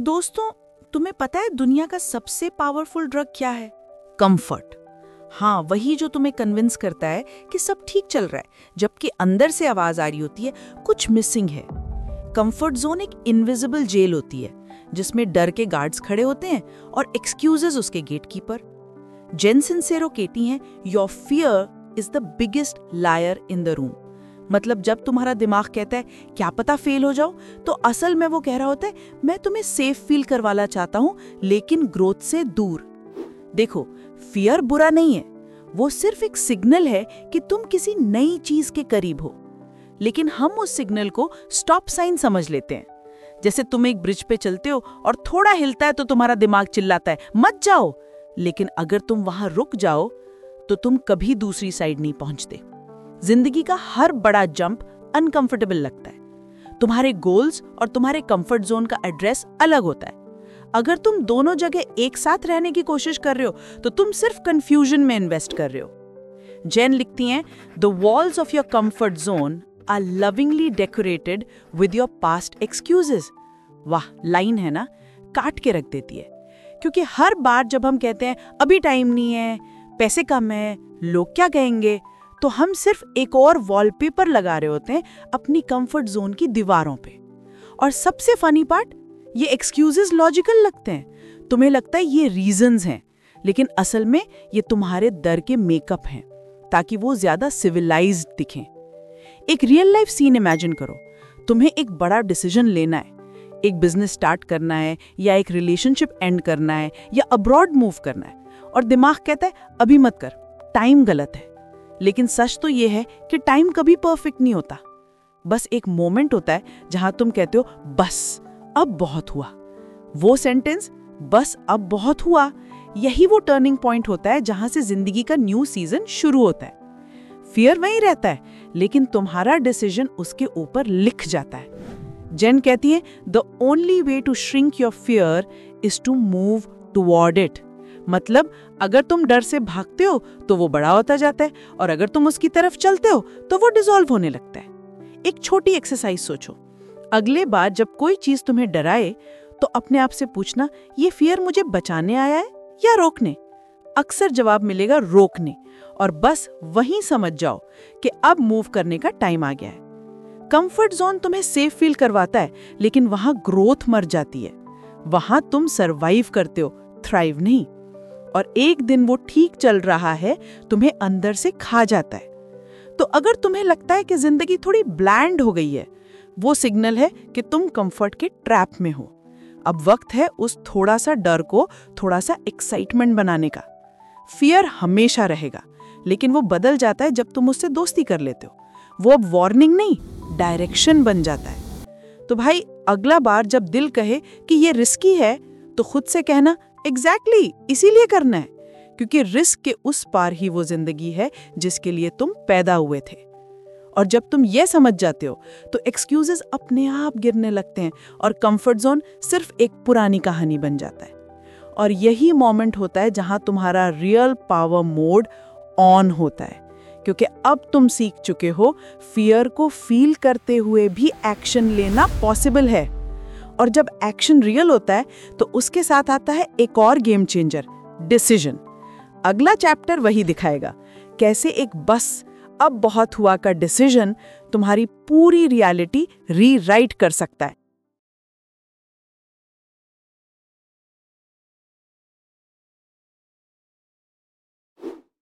दोस्तों, तुम्हें पता है दुनिया का सबसे पावरफुल ड्रग क्या है? कंफर्ट हाँ वही जो तुम्हें कन्विंस करता है कि सब ठीक चल रहा है, जबकि अंदर से आवाज़ आ रही होती है, कुछ मिसिंग है। कंफर्ट जोन एक इनविजिबल जेल होती है, जिसमें डर के गार्ड्स खड़े होते हैं और एक्सक्यूजेस उसके गेटकीपर जेन सिंसेरो कहती हैं your fear is the biggest liar in the room मतलब जब तुम्हारा दिमाग कहता है, क्या पता फेल हो जाओ तो असल में वो कह रहा होता है, मैं तुम्हें सेफ़ फील करवाना चाहता हूँ, लेकिन ग्रोथ से दूर। देखो फियर बुरा नहीं है। वो सिर्फ़ एक सिग्नल है कि तुम किसी नई चीज़ के करीब हो। लेकिन हम उस सिग्नल को स्टॉप साइन समझ लेते हैं। जैसे तुम एक ब्रिज पे चलते हो और थोड़ा हिलता है तो तुम्हारा दिमाग चिल्लाता है, मत जाओ! लेकिन अगर तुम वहाँ रुक जाओ तो तुम कभी दूसरी साइड नहीं पहुँचते। ज़िंदगी का हर बड़ा जंप अनकंफर्टेबल लगता है। तुम्हारे गोल्स और तुम्हारे कंफर्ट जोन का एड्रेस अलग होता है। अगर तुम दोनों जगह एक साथ रहने की कोशिश कर रहे हो तो तुम सिर्फ़ कंफ्यूजन में इन्वेस्ट कर रहे हो। जैन लिखती हैं the walls of your comfort zone are lovingly decorated with your past excuses वाह लाइन है ना? काट के रख देती है। क्योंकि हर बार जब हम कहते हैं, अभी टाइम नहीं है, पैसे कम है, लोग क्या कहेंगे? तो हम सिर्फ़ एक और वॉलपेपर लगा रहे होते हैं अपनी कंफर्ट जोन की दीवारों पे। और सबसे फनी पार्ट ये एक्सक्यूजेस लॉजिकल लगते हैं। तुम्हें लगता है ये रीजंस हैं, लेकिन असल में ये तुम्हारे दर के मेकअप हैं, ताकि वो ज़्यादा सिविलाइज्ड दिखें। एक रियल लाइफ सीन इमेजिन करो। तुम्हें एक बड़ा डिसीज़न लेना है, एक बिज़नेस स्टार्ट करना है, या एक रिलेशनशिप एंड करना है, या अब्रॉड मूव करना है। और दिमाग कहता है, अभी मत कर टाइम गलत है। लेकिन सच तो ये है कि टाइम कभी परफेक्ट नहीं होता। बस एक मोमेंट होता है जहाँ तुम कहते हो, बस, अब बहुत हुआ। वो सेंटेंस बस, अब बहुत हुआ। यही वो टर्निंग पॉइंट होता है जहाँ से ज़िंदगी का न्यू सीज़न शुरू होता है। फियर वहीं रहता है, लेकिन तुम्हारा डिसीज़न उसके ऊपर लिख जाता है। जेन कहती है the only way to shrink your fear is to move toward it मतलब अगर तुम डर से भागते हो तो वो बड़ा होता जाता है, और अगर तुम उसकी तरफ़ चलते हो तो वो डिजोल्व होने लगता है। एक छोटी एक्सरसाइज सोचो। अगले बार जब कोई चीज़ तुम्हें डराए तो अपने आप से पूछना, ये फियर मुझे बचाने आया है या रोकने? अक्सर जवाब मिलेगा, रोकने। और बस वहीं समझ जाओ कि अब मूव करने का टाइम आ गया है। कंफर्ट जोन तुम्हें सेफ़ फील करवाता है, लेकिन वहाँ ग्रोथ मर जाती है। वहाँ तुम सरवाइव करते हो थ्राइव नहीं। और एक दिन वो ठीक चल रहा है, तुम्हें अंदर से खा जाता है। तो अगर तुम्हें लगता है कि ज़िंदगी थोड़ी ब्लैंड हो गई है, वो सिग्नल है कि तुम कंफर्ट के ट्रैप में हो। अब वक्त है उस थोड़ा सा डर को थोड़ा सा एक्साइटमेंट बनाने का। फियर हमेशा रहेगा, लेकिन वो बदल जाता है जब तुम उससे दोस्ती कर लेते हो। वो अब वार्निंग नहीं, डायरेक्शन बन जाता है। तो भाई, अगला बार जब दिल कहे कि ये रिस्की है तो खुद से कहना एग्जैक्टली exactly, इसीलिए करना है क्योंकि रिस्क के उस पार ही वो ज़िंदगी है जिसके लिए तुम पैदा हुए थे। और जब तुम ये समझ जाते हो तो एक्सक्यूजेस अपने आप गिरने लगते हैं और कंफर्ट जोन सिर्फ़ एक पुरानी कहानी बन जाता है। और यही मोमेंट होता है जहाँ तुम्हारा रियल पावर मोड ऑन होता है क्योंकि अब तुम सीख चुके हो फियर को फील करते हुए भी एक्शन लेना पॉसिबल है। और जब एक्शन रियल होता है तो उसके साथ आता है एक और गेम चेंजर डिसीज़न अगला चैप्टर वही दिखाएगा, कैसे एक बस अब बहुत हुआ का डिसीज़न तुम्हारी पूरी रियलिटी रीराइट कर सकता है।